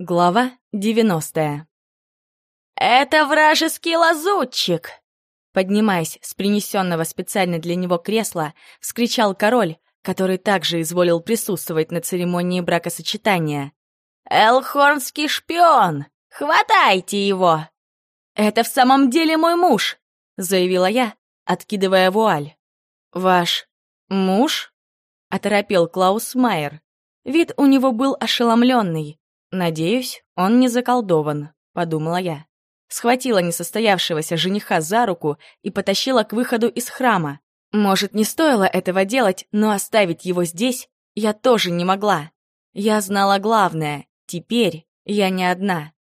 Глава 90 «Это вражеский лазутчик!» Поднимаясь с принесенного специально для него кресла, вскричал король, который также изволил присутствовать на церемонии бракосочетания. «Элхорнский шпион! Хватайте его!» «Это в самом деле мой муж!» — заявила я, откидывая вуаль. «Ваш муж?» — оторопел Клаус Майер. Вид у него был ошеломленный. «Надеюсь, он не заколдован», — подумала я. Схватила несостоявшегося жениха за руку и потащила к выходу из храма. Может, не стоило этого делать, но оставить его здесь я тоже не могла. Я знала главное — теперь я не одна.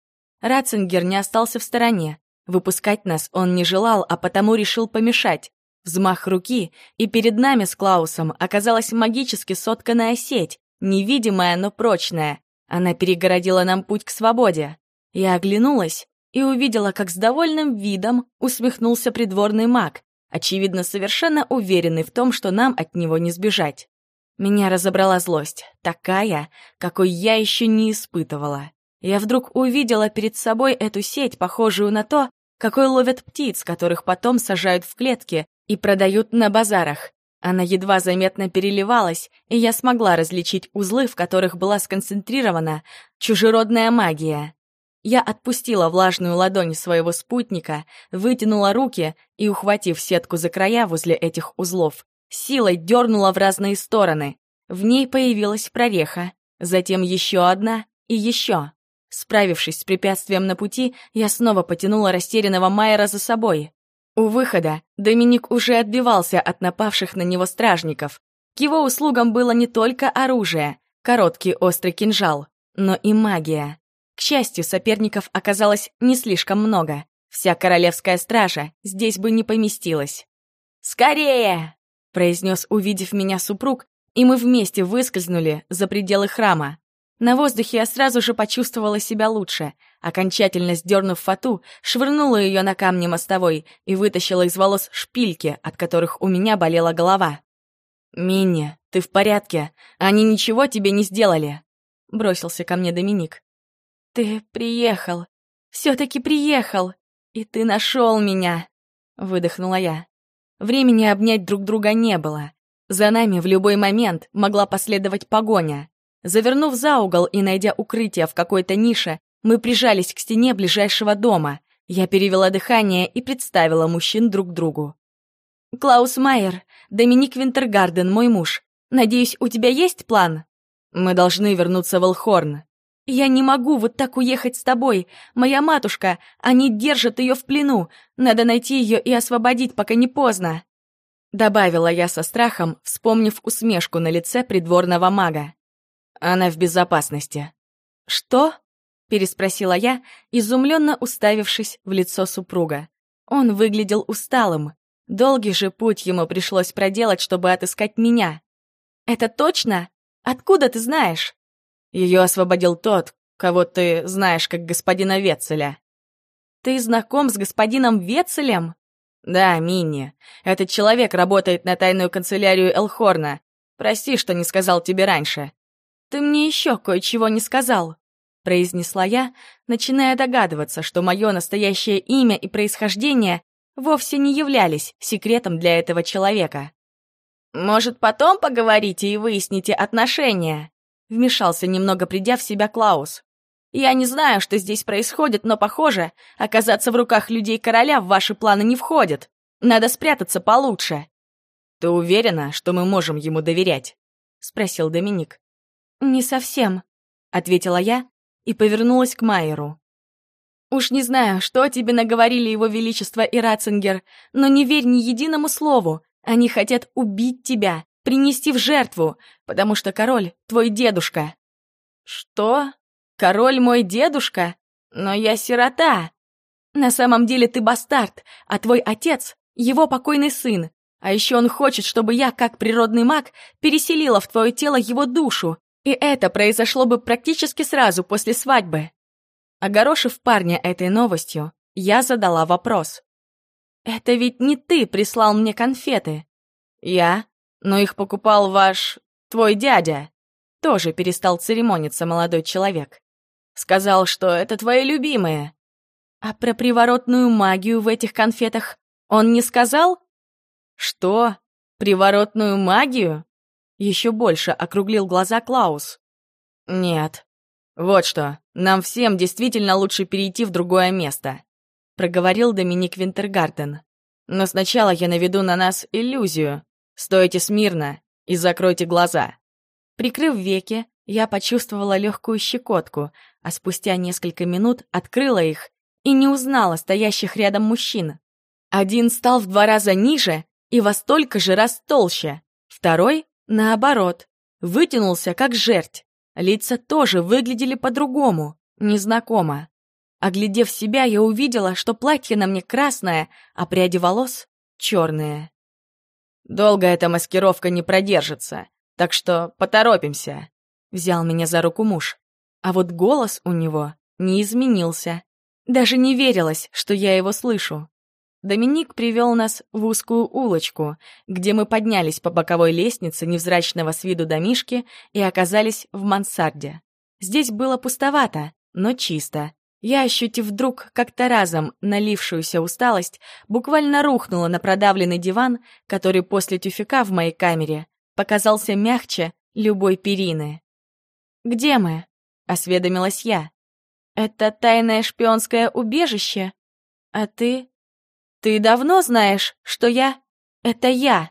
Ратцингер не остался в стороне. Выпускать нас он не желал, а потому решил помешать. Взмах руки, и перед нами с Клаусом оказалась магически сотканная сеть, невидимая, но прочная, она перегородила нам путь к свободе. Я оглянулась и увидела, как с довольным видом усмехнулся придворный маг, очевидно, совершенно уверенный в том, что нам от него не сбежать. Меня разобрала злость, такая, какой я еще не испытывала. Я вдруг увидела перед собой эту сеть, похожую на то, какой ловят птиц, которых потом сажают в клетки и продают на базарах. Она едва заметно переливалась, и я смогла различить узлы, в которых была сконцентрирована чужеродная магия. Я отпустила влажную ладонь своего спутника, вытянула руки и, ухватив сетку за края возле этих узлов, силой дернула в разные стороны. В ней появилась прореха, затем еще одна и еще. Справившись с препятствием на пути, я снова потянула растерянного Майера за собой. У выхода Доминик уже отбивался от напавших на него стражников. К его услугам было не только оружие, короткий острый кинжал, но и магия. К счастью, соперников оказалось не слишком много. Вся королевская стража здесь бы не поместилась. «Скорее!» — произнес, увидев меня супруг, и мы вместе выскользнули за пределы храма. На воздухе я сразу же почувствовала себя лучше. Окончательно сдернув фату, швырнула ее на камни мостовой и вытащила из волос шпильки, от которых у меня болела голова. «Минни, ты в порядке? Они ничего тебе не сделали?» Бросился ко мне Доминик. «Ты приехал. Все-таки приехал. И ты нашел меня!» Выдохнула я. Времени обнять друг друга не было. За нами в любой момент могла последовать погоня. Завернув за угол и найдя укрытие в какой-то нише, мы прижались к стене ближайшего дома. Я перевела дыхание и представила мужчин друг другу. «Клаус Майер, Доминик Винтергарден, мой муж. Надеюсь, у тебя есть план?» «Мы должны вернуться в Элхорн». «Я не могу вот так уехать с тобой. Моя матушка, они держат ее в плену. Надо найти ее и освободить, пока не поздно». Добавила я со страхом, вспомнив усмешку на лице придворного мага. Она в безопасности. Что? переспросила я, изумленно уставившись в лицо супруга. Он выглядел усталым. Долгий же путь ему пришлось проделать, чтобы отыскать меня. Это точно? Откуда ты знаешь? Ее освободил тот, кого ты знаешь как господина Ветцеля. Ты знаком с господином Ветцелем? Да, Минни. Этот человек работает на тайную канцелярию Элхорна. Прости, что не сказал тебе раньше. «Ты мне еще кое-чего не сказал», — произнесла я, начиная догадываться, что мое настоящее имя и происхождение вовсе не являлись секретом для этого человека. «Может, потом поговорите и выясните отношения?» — вмешался немного придя в себя Клаус. «Я не знаю, что здесь происходит, но, похоже, оказаться в руках людей короля в ваши планы не входит. Надо спрятаться получше». «Ты уверена, что мы можем ему доверять?» — спросил Доминик. «Не совсем», — ответила я и повернулась к Майеру. «Уж не знаю, что тебе наговорили его величество и Ратцингер, но не верь ни единому слову. Они хотят убить тебя, принести в жертву, потому что король — твой дедушка». «Что? Король мой дедушка? Но я сирота!» «На самом деле ты бастард, а твой отец — его покойный сын. А еще он хочет, чтобы я, как природный маг, переселила в твое тело его душу, и это произошло бы практически сразу после свадьбы. Огорошив парня этой новостью, я задала вопрос. «Это ведь не ты прислал мне конфеты?» «Я? Но их покупал ваш... твой дядя». Тоже перестал церемониться молодой человек. Сказал, что это твои любимые. А про приворотную магию в этих конфетах он не сказал? Что? Приворотную магию? Еще больше округлил глаза Клаус. Нет. Вот что, нам всем действительно лучше перейти в другое место, проговорил Доминик Винтергарден. Но сначала я наведу на нас иллюзию. Стойте смирно и закройте глаза. Прикрыв веки, я почувствовала легкую щекотку, а спустя несколько минут открыла их и не узнала стоящих рядом мужчин. Один стал в два раза ниже и во столько же раз толще, второй, наоборот, вытянулся как жерть. Лица тоже выглядели по-другому, незнакомо. Оглядев себя, я увидела, что платье на мне красное, а пряди волос — черные. «Долго эта маскировка не продержится, так что поторопимся», — взял меня за руку муж. А вот голос у него не изменился. Даже не верилось, что я его слышу. Доминик привел нас в узкую улочку, где мы поднялись по боковой лестнице невзрачного с виду домишки и оказались в мансарде. Здесь было пустовато, но чисто. Я, ощутив вдруг как-то разом налившуюся усталость, буквально рухнула на продавленный диван, который после тюфяка в моей камере показался мягче любой перины. «Где мы?» — осведомилась я. «Это тайное шпионское убежище? А ты...» «Ты давно знаешь, что я — это я?»